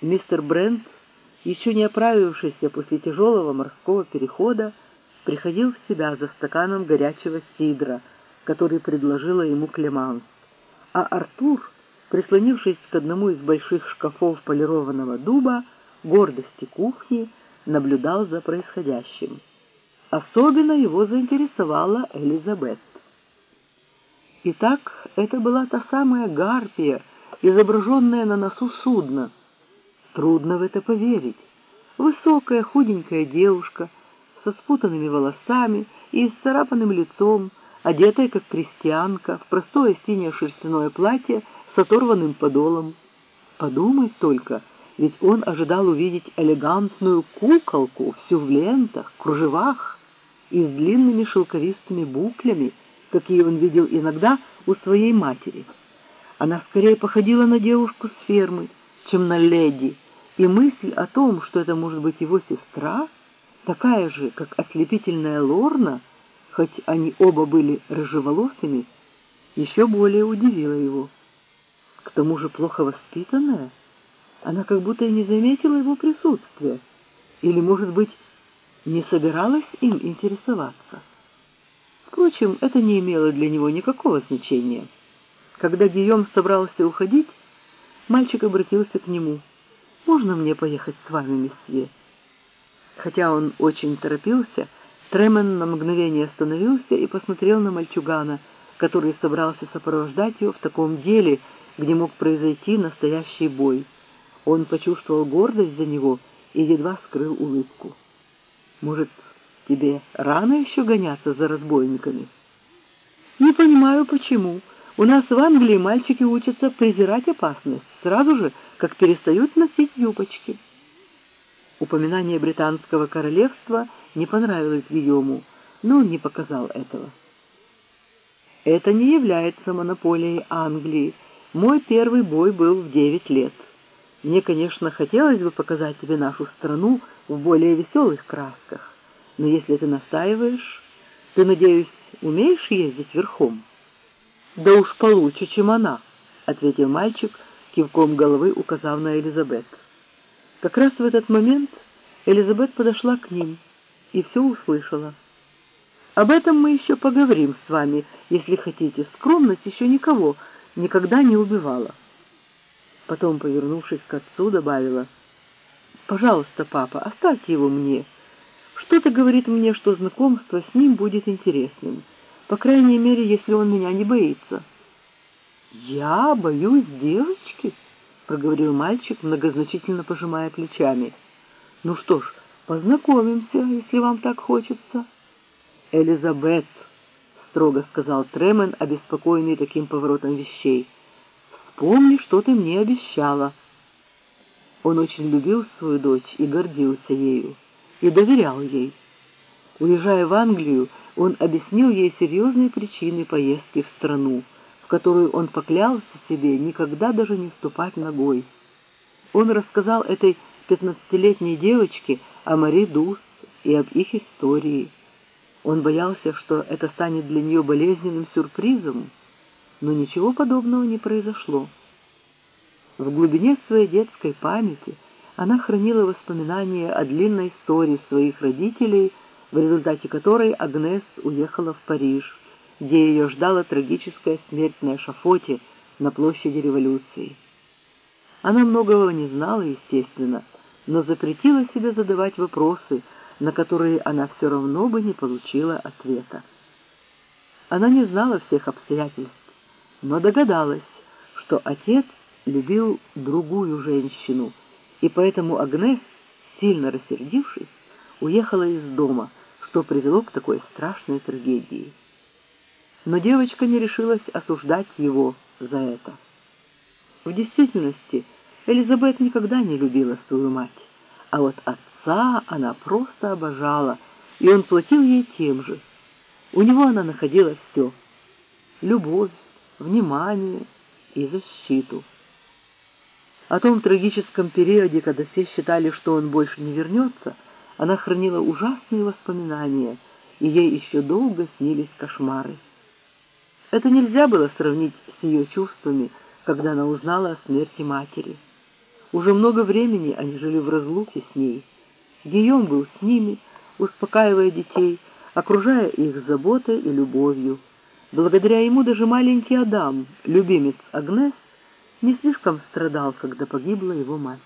Мистер Брент, еще не оправившийся после тяжелого морского перехода, приходил в себя за стаканом горячего сидра, который предложила ему Клеманс. А Артур, прислонившись к одному из больших шкафов полированного дуба, гордости кухни, наблюдал за происходящим. Особенно его заинтересовала Элизабет. Итак, это была та самая гарпия, изображенная на носу судна. Трудно в это поверить. Высокая, худенькая девушка со спутанными волосами и исцарапанным лицом, одетая как крестьянка, в простое синее шерстяное платье с оторванным подолом. Подумать только, ведь он ожидал увидеть элегантную куколку, всю в лентах, кружевах и с длинными шелковистыми буклями, какие он видел иногда у своей матери. Она скорее походила на девушку с фермы, чем на леди, и мысль о том, что это может быть его сестра, такая же, как ослепительная Лорна, хоть они оба были рыжеволосыми, еще более удивила его. К тому же плохо воспитанная, она как будто и не заметила его присутствия, или, может быть, не собиралась им интересоваться. Впрочем, это не имело для него никакого значения. Когда Гийом собрался уходить, мальчик обратился к нему. «Можно мне поехать с вами, месье?» Хотя он очень торопился, Тремен на мгновение остановился и посмотрел на мальчугана, который собрался сопровождать его в таком деле, где мог произойти настоящий бой. Он почувствовал гордость за него и едва скрыл улыбку. «Может, тебе рано еще гоняться за разбойниками?» «Не понимаю, почему. У нас в Англии мальчики учатся презирать опасность сразу же, как перестают носить юбочки». Упоминание британского королевства не понравилось Гийому, но он не показал этого. «Это не является монополией Англии. Мой первый бой был в девять лет. Мне, конечно, хотелось бы показать тебе нашу страну в более веселых красках, но если ты настаиваешь, ты, надеюсь, умеешь ездить верхом?» «Да уж получше, чем она», — ответил мальчик, кивком головы указав на Элизабет. Как раз в этот момент Элизабет подошла к ним и все услышала. «Об этом мы еще поговорим с вами, если хотите. Скромность еще никого никогда не убивала». Потом, повернувшись к отцу, добавила, «Пожалуйста, папа, оставьте его мне. Что-то говорит мне, что знакомство с ним будет интересным. По крайней мере, если он меня не боится». «Я боюсь девочки?» проговорил мальчик, многозначительно пожимая плечами. «Ну что ж, познакомимся, если вам так хочется». «Элизабет», — строго сказал Тремен, обеспокоенный таким поворотом вещей, — «вспомни, что ты мне обещала». Он очень любил свою дочь и гордился ею, и доверял ей. Уезжая в Англию, он объяснил ей серьезные причины поездки в страну, которую он поклялся себе никогда даже не ступать ногой. Он рассказал этой пятнадцатилетней девочке о Мари Дус и об их истории. Он боялся, что это станет для нее болезненным сюрпризом, но ничего подобного не произошло. В глубине своей детской памяти она хранила воспоминания о длинной истории своих родителей, в результате которой Агнес уехала в Париж где ее ждала трагическая смерть на эшафоте на площади революции. Она многого не знала, естественно, но запретила себе задавать вопросы, на которые она все равно бы не получила ответа. Она не знала всех обстоятельств, но догадалась, что отец любил другую женщину, и поэтому Агнес, сильно рассердившись, уехала из дома, что привело к такой страшной трагедии но девочка не решилась осуждать его за это. В действительности, Элизабет никогда не любила свою мать, а вот отца она просто обожала, и он платил ей тем же. У него она находила все — любовь, внимание и защиту. О том трагическом периоде, когда все считали, что он больше не вернется, она хранила ужасные воспоминания, и ей еще долго снились кошмары. Это нельзя было сравнить с ее чувствами, когда она узнала о смерти матери. Уже много времени они жили в разлуке с ней. Гийом был с ними, успокаивая детей, окружая их заботой и любовью. Благодаря ему даже маленький Адам, любимец Агнес, не слишком страдал, когда погибла его мать.